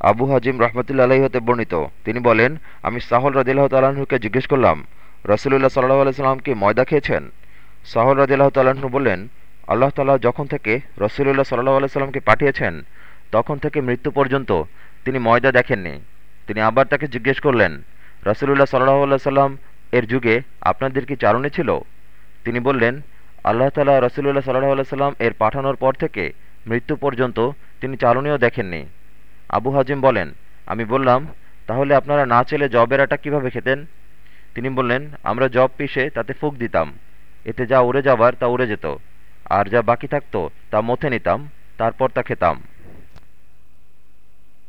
আবু হাজিম রহমতুল্লা আলাহি হতে বর্ণিত। তিনি বলেন, আমি সাহল রদিল্লাহ তাল্লাহ্নকে জিজ্ঞেস করলাম, রসুলুল্লাহ সাল্লাহ আলাইসাল্লাম কি ময়দা খেয়েছেন? সাহল রদিল্লাহ তাল্লাহ্ন বললেন, আল্লাহ তাল্লাহ যখন থেকে রসুলুল্লাহ সাল্লাহ আলাইসাল্লামকে পাঠিয়েছেন, তখন থেকে মৃত্যু পর্যন্ত তিনি ময়দা দেখেননি। তিনি আবার তাকে জিজ্ঞেস করলেন, রসুলুল্লাহ সাল্লাহ আল্লাহ সাল্লাম এর যুগে আপনাদের কি চারণে ছিল? তিনি বললেন, আল্লাহ তালা রসুলুল্লাহ সাল্লাহ আল্লাহ সাল্লাম এর পাঠানোর পর থেকে মৃত্যু পর্যন্ত তিনি চালনীয় দেখেননি। আবু হাজিম বলেন, আমি বললাম, তাহলে আপনারা না চেলে জবের আটা কীভাবে খেতেন? তিনি বললেন, আমরা জব পিষে তাতে ফুক দিতাম। এতে যা উড়ে যাবার তা উড়ে যেত, আর যা বাকি থাকতো তা মথে নিতাম, তারপর তা খেতাম।